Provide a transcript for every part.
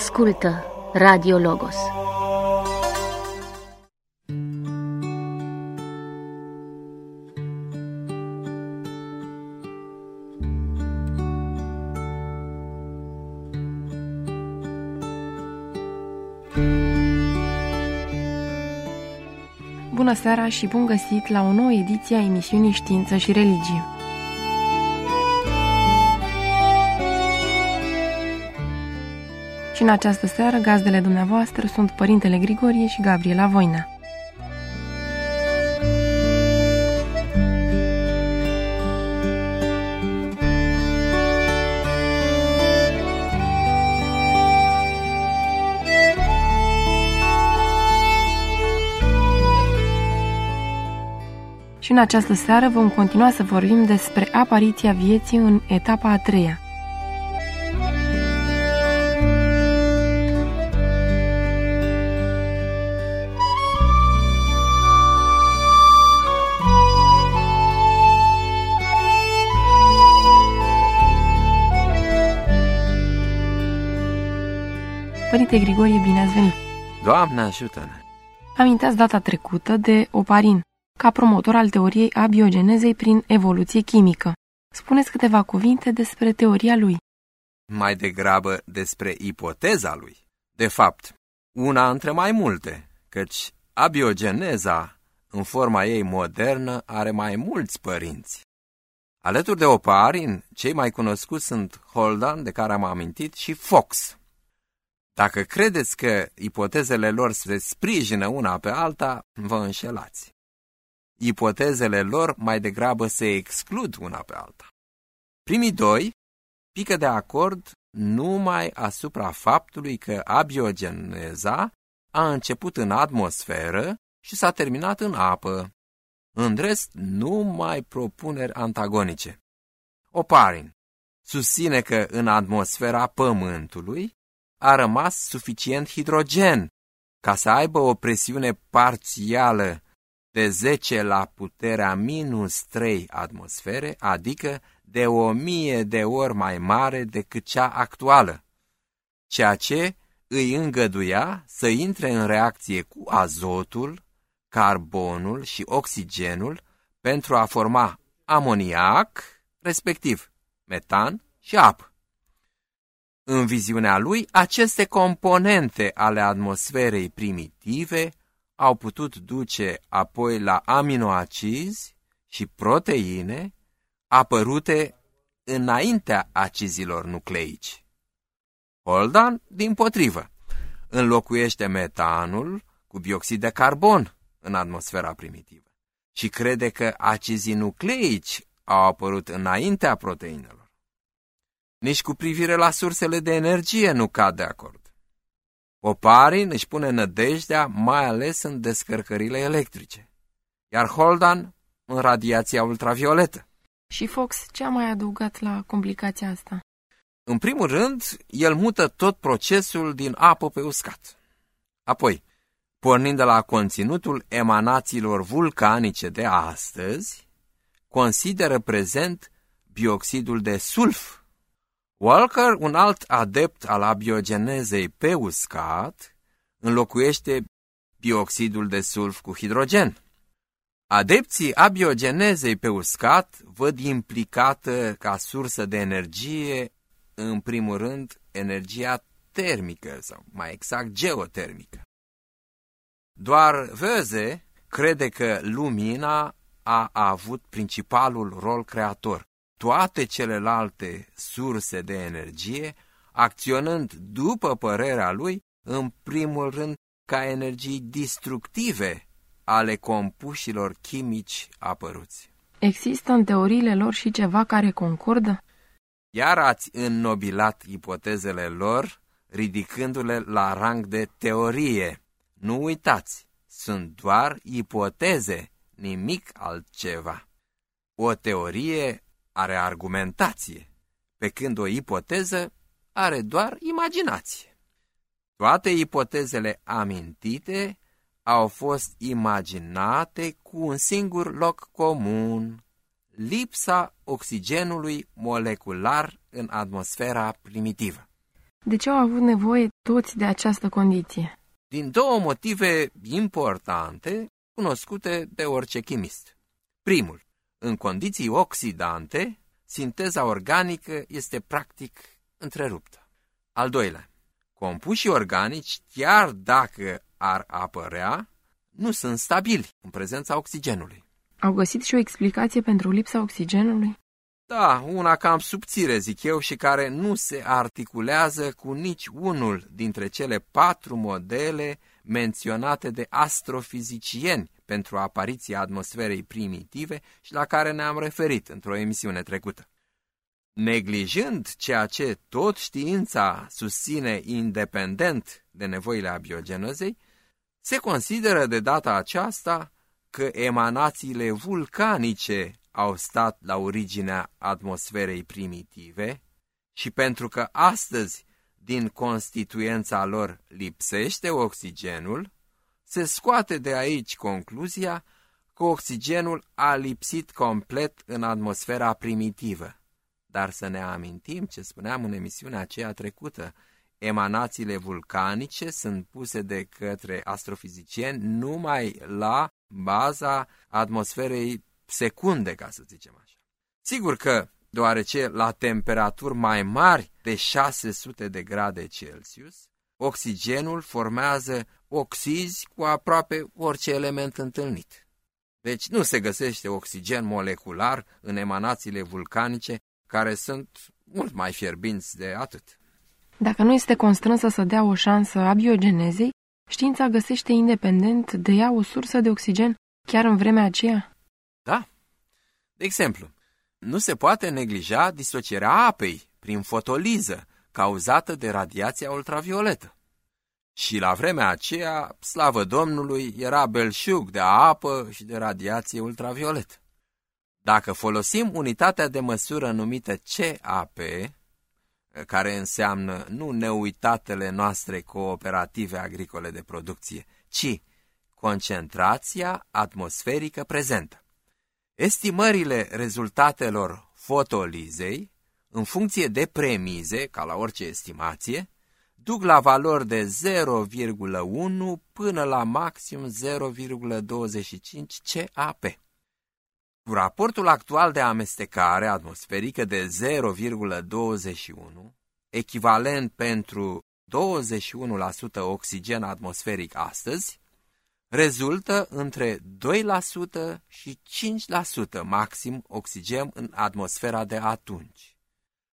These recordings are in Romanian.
Ascultă Radio Logos. Bună seara și bun găsit la o nouă ediție a emisiunii Știință și Religie. Și în această seară, gazdele dumneavoastră sunt Părintele Grigorie și Gabriela Voina. Și în această seară vom continua să vorbim despre apariția vieții în etapa a treia. Părinte Grigorie, bine ați venit! Doamne ajută-ne! Aminteați data trecută de Oparin, ca promotor al teoriei abiogenezei prin evoluție chimică. Spuneți câteva cuvinte despre teoria lui. Mai degrabă despre ipoteza lui. De fapt, una între mai multe, căci abiogeneza, în forma ei modernă, are mai mulți părinți. Alături de Oparin, cei mai cunoscuți sunt Holdan, de care am amintit, și Fox. Dacă credeți că ipotezele lor se sprijină una pe alta, vă înșelați. Ipotezele lor mai degrabă se exclud una pe alta. Primii doi pică de acord numai asupra faptului că abiogeneza a început în atmosferă și s-a terminat în apă. În rest, numai propuneri antagonice. Oparin susține că în atmosfera Pământului a rămas suficient hidrogen ca să aibă o presiune parțială de 10 la puterea minus 3 atmosfere, adică de o mie de ori mai mare decât cea actuală, ceea ce îi îngăduia să intre în reacție cu azotul, carbonul și oxigenul pentru a forma amoniac, respectiv metan și apă. În viziunea lui, aceste componente ale atmosferei primitive au putut duce apoi la aminoacizi și proteine apărute înaintea acizilor nucleici. Holdan, din potrivă, înlocuiește metanul cu bioxid de carbon în atmosfera primitivă și crede că acizii nucleici au apărut înaintea proteinelor. Nici cu privire la sursele de energie nu cad de acord. Oparin își pune nădejdea mai ales în descărcările electrice, iar Holdan în radiația ultravioletă. Și Fox ce a mai adăugat la complicația asta? În primul rând, el mută tot procesul din apă pe uscat. Apoi, pornind de la conținutul emanațiilor vulcanice de astăzi, consideră prezent bioxidul de sulf Walker, un alt adept al abiogenezei pe uscat, înlocuiește bioxidul de sulf cu hidrogen. Adepții abiogenezei pe uscat văd implicată ca sursă de energie, în primul rând, energia termică, sau mai exact geotermică. Doar Veze crede că lumina a avut principalul rol creator toate celelalte surse de energie, acționând după părerea lui, în primul rând, ca energii destructive ale compușilor chimici apăruți. Există în teoriile lor și ceva care concordă? Iar ați înnobilat ipotezele lor, ridicându-le la rang de teorie. Nu uitați, sunt doar ipoteze, nimic altceva. O teorie are argumentație, pe când o ipoteză are doar imaginație. Toate ipotezele amintite au fost imaginate cu un singur loc comun, lipsa oxigenului molecular în atmosfera primitivă. De ce au avut nevoie toți de această condiție? Din două motive importante, cunoscute de orice chimist. Primul, în condiții oxidante, sinteza organică este practic întreruptă. Al doilea, compușii organici, chiar dacă ar apărea, nu sunt stabili în prezența oxigenului. Au găsit și o explicație pentru lipsa oxigenului? Da, una cam subțire, zic eu, și care nu se articulează cu nici unul dintre cele patru modele menționate de astrofizicieni pentru apariția atmosferei primitive și la care ne-am referit într-o emisiune trecută. Neglijând ceea ce tot știința susține independent de nevoile abiogenezei, se consideră de data aceasta că emanațiile vulcanice au stat la originea atmosferei primitive și pentru că astăzi din constituența lor lipsește oxigenul, se scoate de aici concluzia că oxigenul a lipsit complet în atmosfera primitivă. Dar să ne amintim ce spuneam în emisiunea aceea trecută, emanațiile vulcanice sunt puse de către astrofizicieni numai la baza atmosferei secunde, ca să zicem așa. Sigur că, deoarece la temperaturi mai mari de 600 de grade Celsius, oxigenul formează oxizi cu aproape orice element întâlnit. Deci nu se găsește oxigen molecular în emanațiile vulcanice, care sunt mult mai fierbinți de atât. Dacă nu este constrânsă să dea o șansă abiogenezei, știința găsește independent de ea o sursă de oxigen chiar în vremea aceea? Da. De exemplu, nu se poate neglija disocierea apei prin fotoliză cauzată de radiația ultravioletă. Și la vremea aceea, slavă Domnului, era belșug de apă și de radiație ultravioletă. Dacă folosim unitatea de măsură numită CAP, care înseamnă nu neuitatele noastre cooperative agricole de producție, ci concentrația atmosferică prezentă. Estimările rezultatelor fotolizei, în funcție de premize, ca la orice estimație, duc la valori de 0,1 până la maxim 0,25 CAP. Cu raportul actual de amestecare atmosferică de 0,21, echivalent pentru 21% oxigen atmosferic astăzi, rezultă între 2% și 5% maxim oxigen în atmosfera de atunci.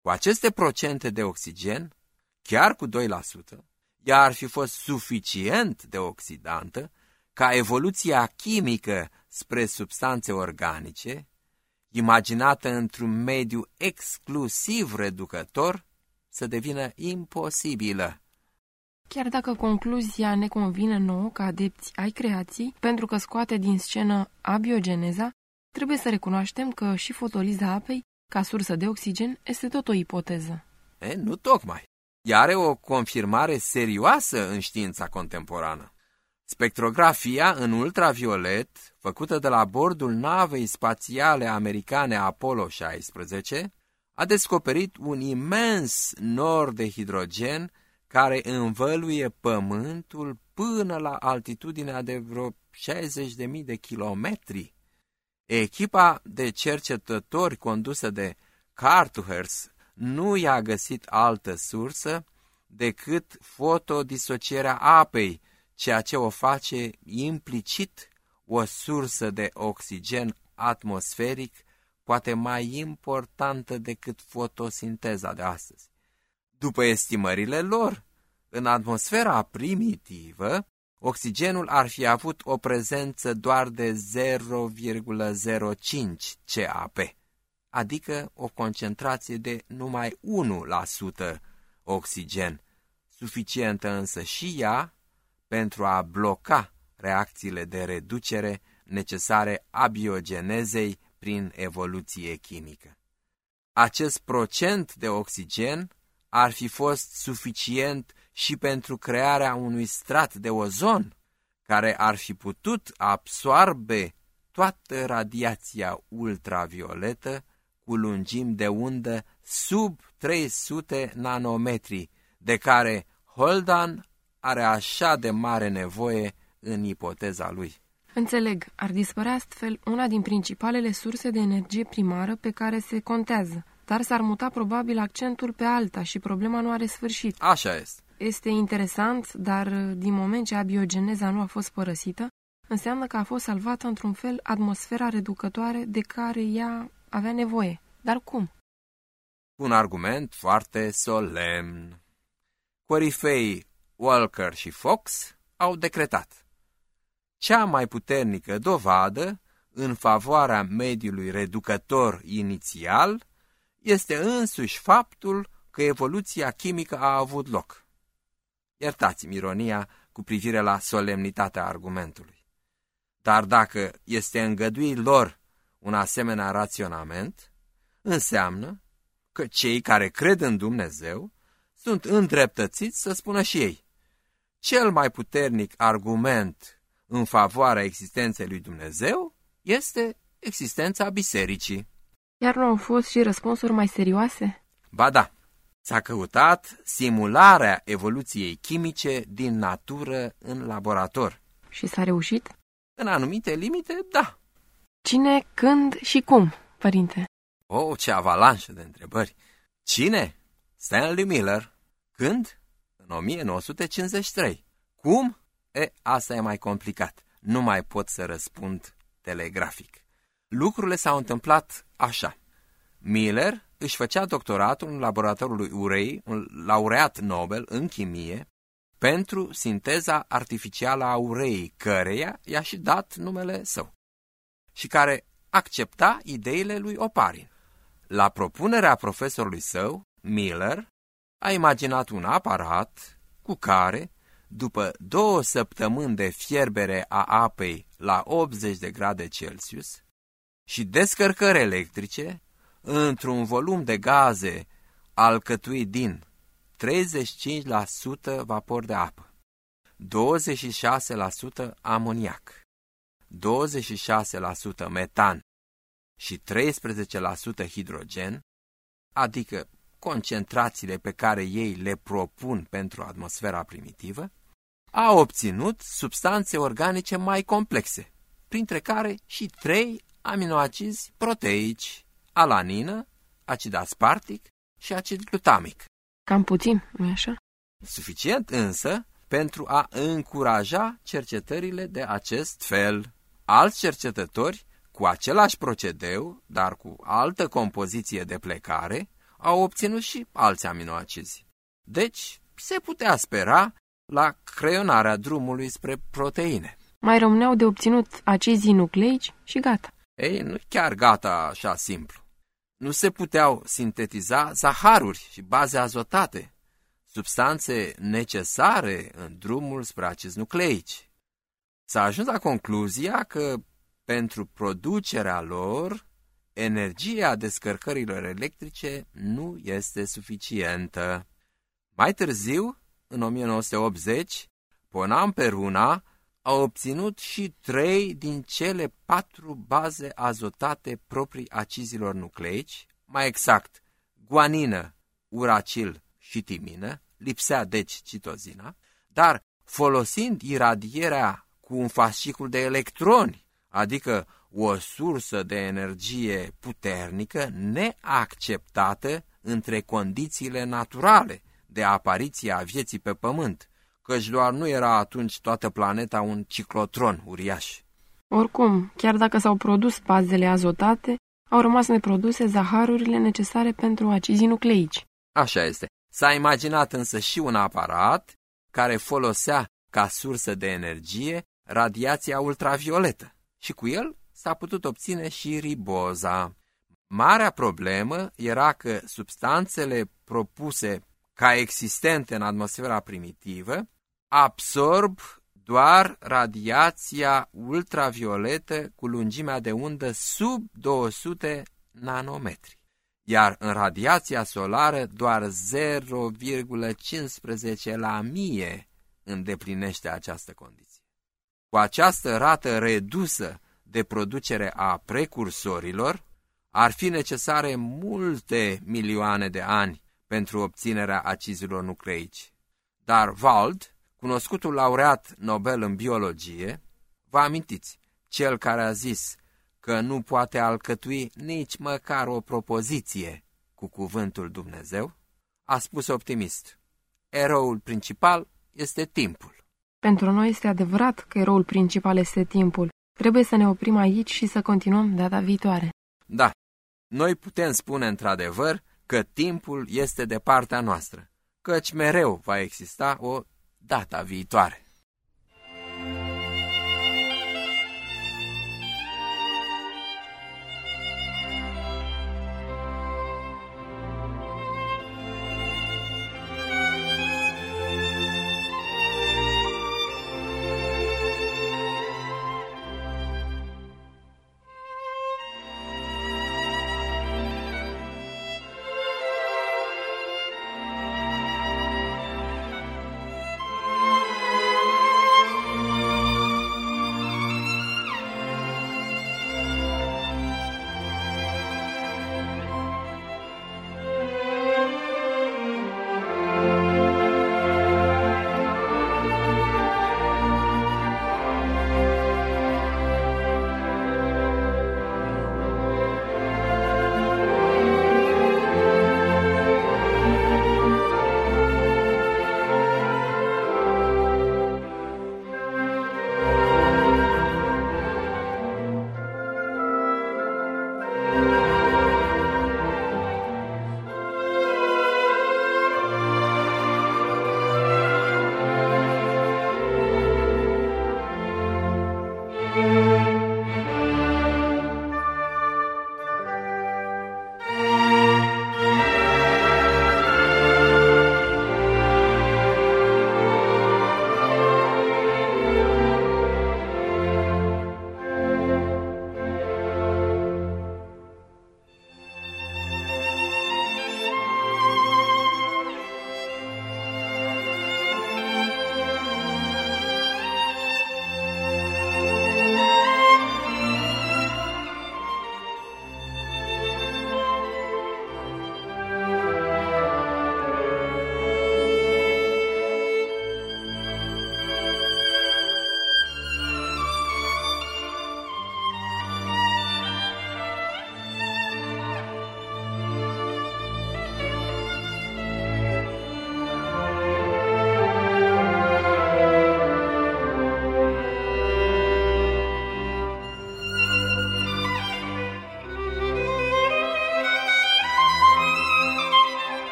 Cu aceste procente de oxigen, chiar cu 2%, ea ar fi fost suficient de oxidantă ca evoluția chimică spre substanțe organice, imaginată într-un mediu exclusiv reducător, să devină imposibilă. Chiar dacă concluzia ne convine nouă ca adepți ai creației, pentru că scoate din scenă abiogeneza, trebuie să recunoaștem că și fotoliza apei, ca sursă de oxigen, este tot o ipoteză. E, nu tocmai. Ea are o confirmare serioasă în știința contemporană. Spectrografia în ultraviolet, făcută de la bordul navei spațiale americane Apollo 16, a descoperit un imens nor de hidrogen care învăluie Pământul până la altitudinea de vreo 60.000 de kilometri. Echipa de cercetători condusă de Cartuhers nu i-a găsit altă sursă decât fotodisocierea apei, ceea ce o face implicit o sursă de oxigen atmosferic poate mai importantă decât fotosinteza de astăzi. După estimările lor, în atmosfera primitivă, oxigenul ar fi avut o prezență doar de 0,05 CAP, adică o concentrație de numai 1% oxigen, suficientă însă și ea pentru a bloca reacțiile de reducere necesare abiogenezei prin evoluție chimică. Acest procent de oxigen ar fi fost suficient și pentru crearea unui strat de ozon, care ar fi putut absorbe toată radiația ultravioletă cu lungimi de undă sub 300 nanometri, de care Holdan are așa de mare nevoie în ipoteza lui. Înțeleg, ar dispărea astfel una din principalele surse de energie primară pe care se contează, dar s-ar muta probabil accentul pe alta și problema nu are sfârșit. Așa este. Este interesant, dar din moment ce abiogeneza nu a fost părăsită, înseamnă că a fost salvată într-un fel atmosfera reducătoare de care ea avea nevoie. Dar cum? Un argument foarte solemn. Corifei Walker și Fox au decretat. Cea mai puternică dovadă în favoarea mediului reducător inițial este însuși faptul că evoluția chimică a avut loc. Iertați-mi ironia cu privire la solemnitatea argumentului. Dar dacă este îngăduit lor un asemenea raționament, înseamnă că cei care cred în Dumnezeu sunt îndreptățiți să spună și ei. Cel mai puternic argument în favoarea existenței lui Dumnezeu este existența bisericii. Iar nu au fost și răspunsuri mai serioase? Ba da, s-a căutat simularea evoluției chimice din natură în laborator. Și s-a reușit? În anumite limite, da. Cine, când și cum, părinte? O, oh, ce avalanșă de întrebări! Cine? Stanley Miller. Când? În 1953. Cum? E, asta e mai complicat. Nu mai pot să răspund telegrafic. Lucrurile s-au întâmplat așa. Miller își făcea doctoratul în laboratorul lui Urey, un laureat Nobel în chimie, pentru sinteza artificială a ureii, căreia i-a și dat numele său, și care accepta ideile lui Oparin. La propunerea profesorului său, Miller a imaginat un aparat cu care, după două săptămâni de fierbere a apei la 80 de grade Celsius și descărcări electrice, într-un volum de gaze alcătuit din 35% vapor de apă, 26% amoniac, 26% metan și 13% hidrogen, adică concentrațiile pe care ei le propun pentru atmosfera primitivă, a obținut substanțe organice mai complexe, printre care și trei aminoacizi proteici, alanină, acid aspartic și acid glutamic. Cam puțin, nu așa? Suficient însă pentru a încuraja cercetările de acest fel. Alți cercetători, cu același procedeu, dar cu altă compoziție de plecare, au obținut și alți aminoacizi. Deci, se putea spera la creionarea drumului spre proteine. Mai rămâneau de obținut acizii nucleici și gata. Ei, nu chiar gata așa simplu. Nu se puteau sintetiza zaharuri și baze azotate, substanțe necesare în drumul spre acizi nucleici. S-a ajuns la concluzia că pentru producerea lor, energia descărcărilor electrice nu este suficientă. Mai târziu, în 1980, Ponam Peruna a obținut și trei din cele patru baze azotate proprii acizilor nucleici, mai exact, guanină, uracil și timină, lipsea deci citozina, dar folosind iradierea cu un fascicul de electroni, adică o sursă de energie puternică neacceptată între condițiile naturale de apariție a vieții pe pământ, căci doar nu era atunci toată planeta un ciclotron uriaș. Oricum, chiar dacă s-au produs bazele azotate, au rămas neproduse zaharurile necesare pentru acizii nucleici. Așa este. S-a imaginat însă și un aparat care folosea ca sursă de energie radiația ultravioletă și cu el s-a putut obține și riboza. Marea problemă era că substanțele propuse ca existente în atmosfera primitivă absorb doar radiația ultravioletă cu lungimea de undă sub 200 nanometri, iar în radiația solară doar 0,15 la mie îndeplinește această condiție. Cu această rată redusă de producere a precursorilor, ar fi necesare multe milioane de ani pentru obținerea acizilor nucleici. Dar Wald, cunoscutul laureat Nobel în biologie, vă amintiți, cel care a zis că nu poate alcătui nici măcar o propoziție cu cuvântul Dumnezeu, a spus optimist, eroul principal este timpul. Pentru noi este adevărat că eroul principal este timpul. Trebuie să ne oprim aici și să continuăm data viitoare. Da, noi putem spune într-adevăr că timpul este de partea noastră, căci mereu va exista o data viitoare.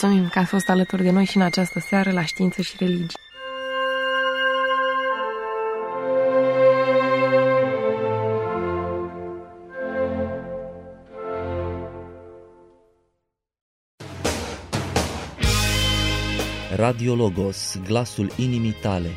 Mulțumim că ați fost alături de noi și în această seară la Știință și Religie. Radio Logos, glasul inimii tale